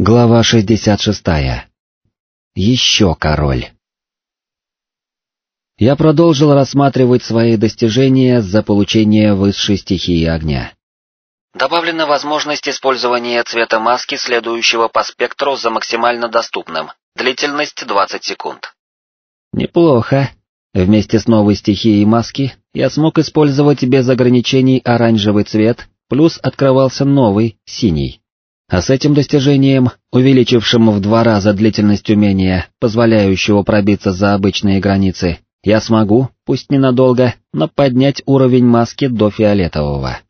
Глава 66. Еще король. Я продолжил рассматривать свои достижения за получение высшей стихии огня. Добавлена возможность использования цвета маски, следующего по спектру за максимально доступным, длительность 20 секунд. Неплохо. Вместе с новой стихией маски я смог использовать без ограничений оранжевый цвет, плюс открывался новый, синий. А с этим достижением, увеличившим в два раза длительность умения, позволяющего пробиться за обычные границы, я смогу, пусть ненадолго, но поднять уровень маски до фиолетового.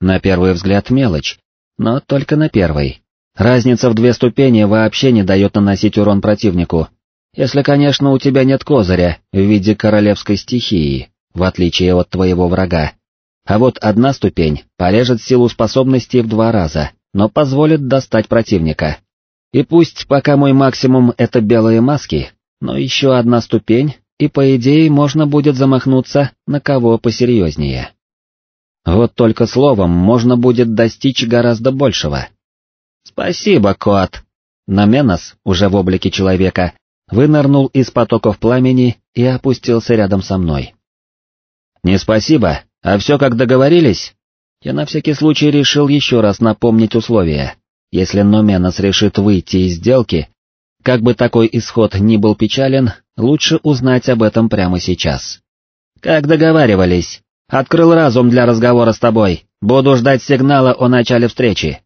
На первый взгляд мелочь, но только на первый. Разница в две ступени вообще не дает наносить урон противнику, если, конечно, у тебя нет козыря в виде королевской стихии, в отличие от твоего врага. А вот одна ступень порежет силу способностей в два раза, но позволит достать противника. И пусть пока мой максимум это белые маски, но еще одна ступень, и по идее можно будет замахнуться на кого посерьезнее. Вот только словом можно будет достичь гораздо большего. Спасибо, кот. Наменос, уже в облике человека, вынырнул из потоков пламени и опустился рядом со мной. Не спасибо, а все как договорились? Я на всякий случай решил еще раз напомнить условия. Если Номенос решит выйти из сделки, как бы такой исход ни был печален, лучше узнать об этом прямо сейчас. Как договаривались, открыл разум для разговора с тобой, буду ждать сигнала о начале встречи.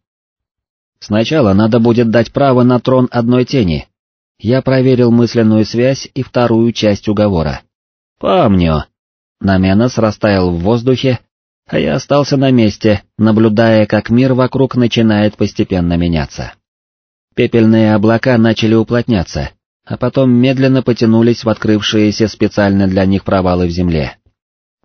Сначала надо будет дать право на трон одной тени. Я проверил мысленную связь и вторую часть уговора. Помню. Наменос растаял в воздухе, а я остался на месте, наблюдая, как мир вокруг начинает постепенно меняться. Пепельные облака начали уплотняться, а потом медленно потянулись в открывшиеся специально для них провалы в земле.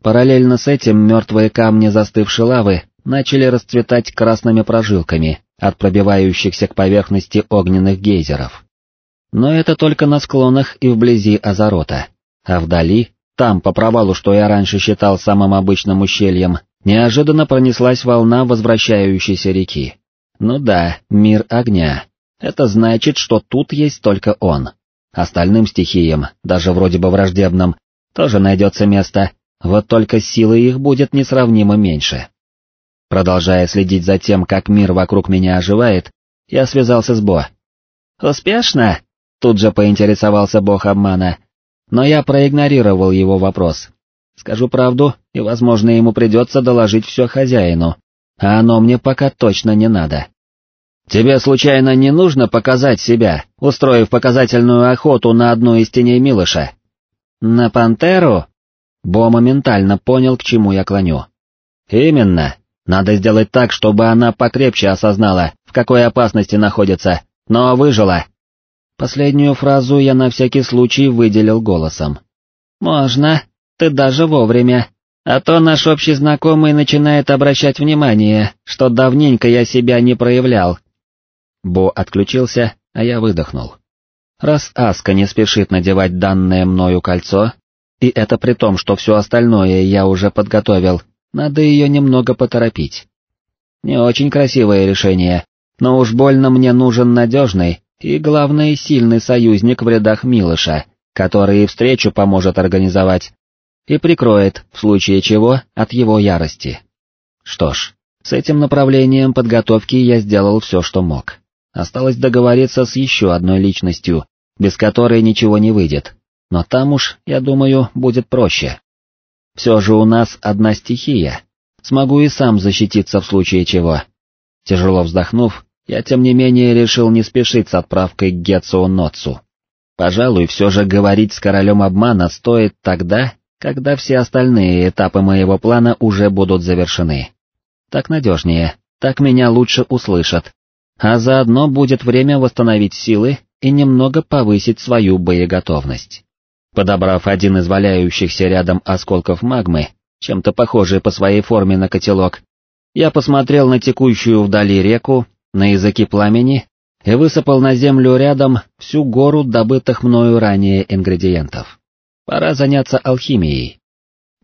Параллельно с этим мертвые камни застывшей лавы начали расцветать красными прожилками от пробивающихся к поверхности огненных гейзеров. Но это только на склонах и вблизи Азарота, а вдали, там по провалу, что я раньше считал самым обычным ущельем, Неожиданно пронеслась волна возвращающейся реки. Ну да, мир огня. Это значит, что тут есть только он. Остальным стихиям, даже вроде бы враждебным, тоже найдется место, вот только силы их будет несравнимо меньше. Продолжая следить за тем, как мир вокруг меня оживает, я связался с Бо. «Успешно?» — тут же поинтересовался бог обмана, но я проигнорировал его вопрос, Скажу правду, и, возможно, ему придется доложить все хозяину, а оно мне пока точно не надо. Тебе случайно не нужно показать себя, устроив показательную охоту на одну из теней Милыша? На пантеру? Бо моментально понял, к чему я клоню. Именно. Надо сделать так, чтобы она покрепче осознала, в какой опасности находится, но выжила. Последнюю фразу я на всякий случай выделил голосом. «Можно», ты даже вовремя. А то наш общий знакомый начинает обращать внимание, что давненько я себя не проявлял. Бо отключился, а я выдохнул. Раз Аска не спешит надевать данное мною кольцо, и это при том, что все остальное я уже подготовил, надо ее немного поторопить. Не очень красивое решение, но уж больно мне нужен надежный и, главное, сильный союзник в рядах Милыша, который и встречу поможет организовать, и прикроет, в случае чего, от его ярости. Что ж, с этим направлением подготовки я сделал все, что мог. Осталось договориться с еще одной личностью, без которой ничего не выйдет, но там уж, я думаю, будет проще. Все же у нас одна стихия, смогу и сам защититься в случае чего. Тяжело вздохнув, я тем не менее решил не спешить с отправкой к Гетсу Ноцу. Пожалуй, все же говорить с королем обмана стоит тогда, когда все остальные этапы моего плана уже будут завершены. Так надежнее, так меня лучше услышат, а заодно будет время восстановить силы и немного повысить свою боеготовность. Подобрав один из валяющихся рядом осколков магмы, чем-то похожий по своей форме на котелок, я посмотрел на текущую вдали реку, на языки пламени и высыпал на землю рядом всю гору добытых мною ранее ингредиентов. Пора заняться алхимией.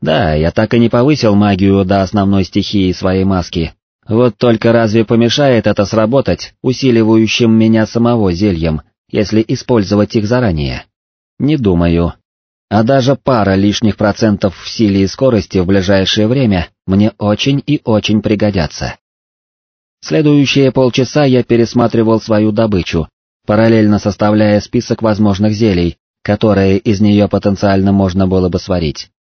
Да, я так и не повысил магию до основной стихии своей маски, Вот только разве помешает это сработать усиливающим меня самого зельем, если использовать их заранее? Не думаю. А даже пара лишних процентов в силе и скорости в ближайшее время мне очень и очень пригодятся. Следующие полчаса я пересматривал свою добычу, параллельно составляя список возможных зелий, которые из нее потенциально можно было бы сварить.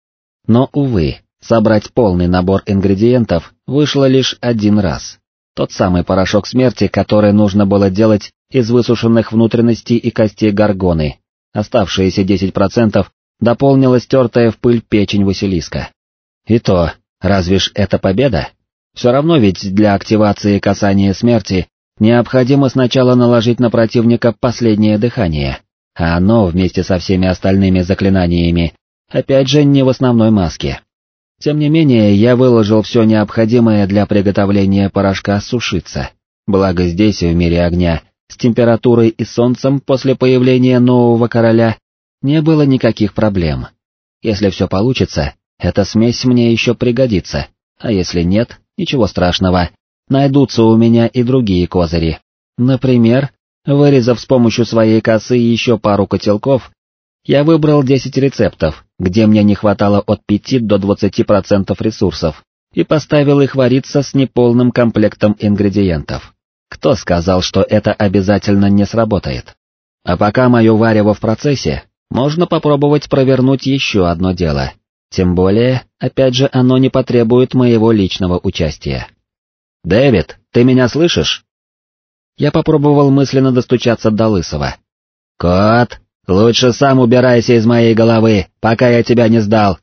Но, увы, собрать полный набор ингредиентов вышло лишь один раз. Тот самый порошок смерти, который нужно было делать из высушенных внутренностей и костей горгоны. Оставшиеся 10% дополнила стертая в пыль печень Василиска. И то, разве ж это победа? Все равно ведь для активации касания смерти необходимо сначала наложить на противника последнее дыхание, а оно вместе со всеми остальными заклинаниями, опять же не в основной маске. Тем не менее, я выложил все необходимое для приготовления порошка сушиться, благо здесь, в мире огня, с температурой и солнцем после появления нового короля, не было никаких проблем. Если все получится, эта смесь мне еще пригодится, а если нет, ничего страшного, найдутся у меня и другие козыри. Например, вырезав с помощью своей косы еще пару котелков, я выбрал 10 рецептов, где мне не хватало от 5 до 20% ресурсов, и поставил их вариться с неполным комплектом ингредиентов. Кто сказал, что это обязательно не сработает? А пока мое варево в процессе, можно попробовать провернуть еще одно дело. Тем более, опять же, оно не потребует моего личного участия. «Дэвид, ты меня слышишь?» Я попробовал мысленно достучаться до Лысого. «Кот, лучше сам убирайся из моей головы, пока я тебя не сдал».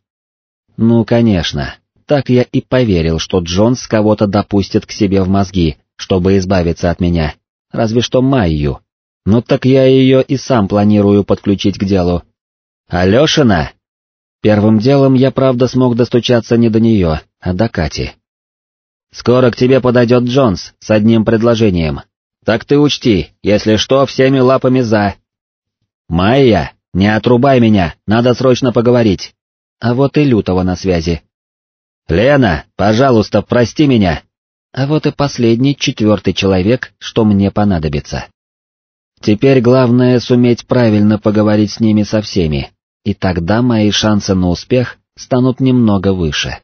Ну, конечно, так я и поверил, что Джонс кого-то допустит к себе в мозги, чтобы избавиться от меня, разве что Майю. Ну так я ее и сам планирую подключить к делу. Алешина? Первым делом я правда смог достучаться не до нее, а до Кати. Скоро к тебе подойдет Джонс с одним предложением. Так ты учти, если что, всеми лапами за. Майя, не отрубай меня, надо срочно поговорить. А вот и Лютого на связи. Лена, пожалуйста, прости меня. А вот и последний, четвертый человек, что мне понадобится. Теперь главное суметь правильно поговорить с ними со всеми, и тогда мои шансы на успех станут немного выше.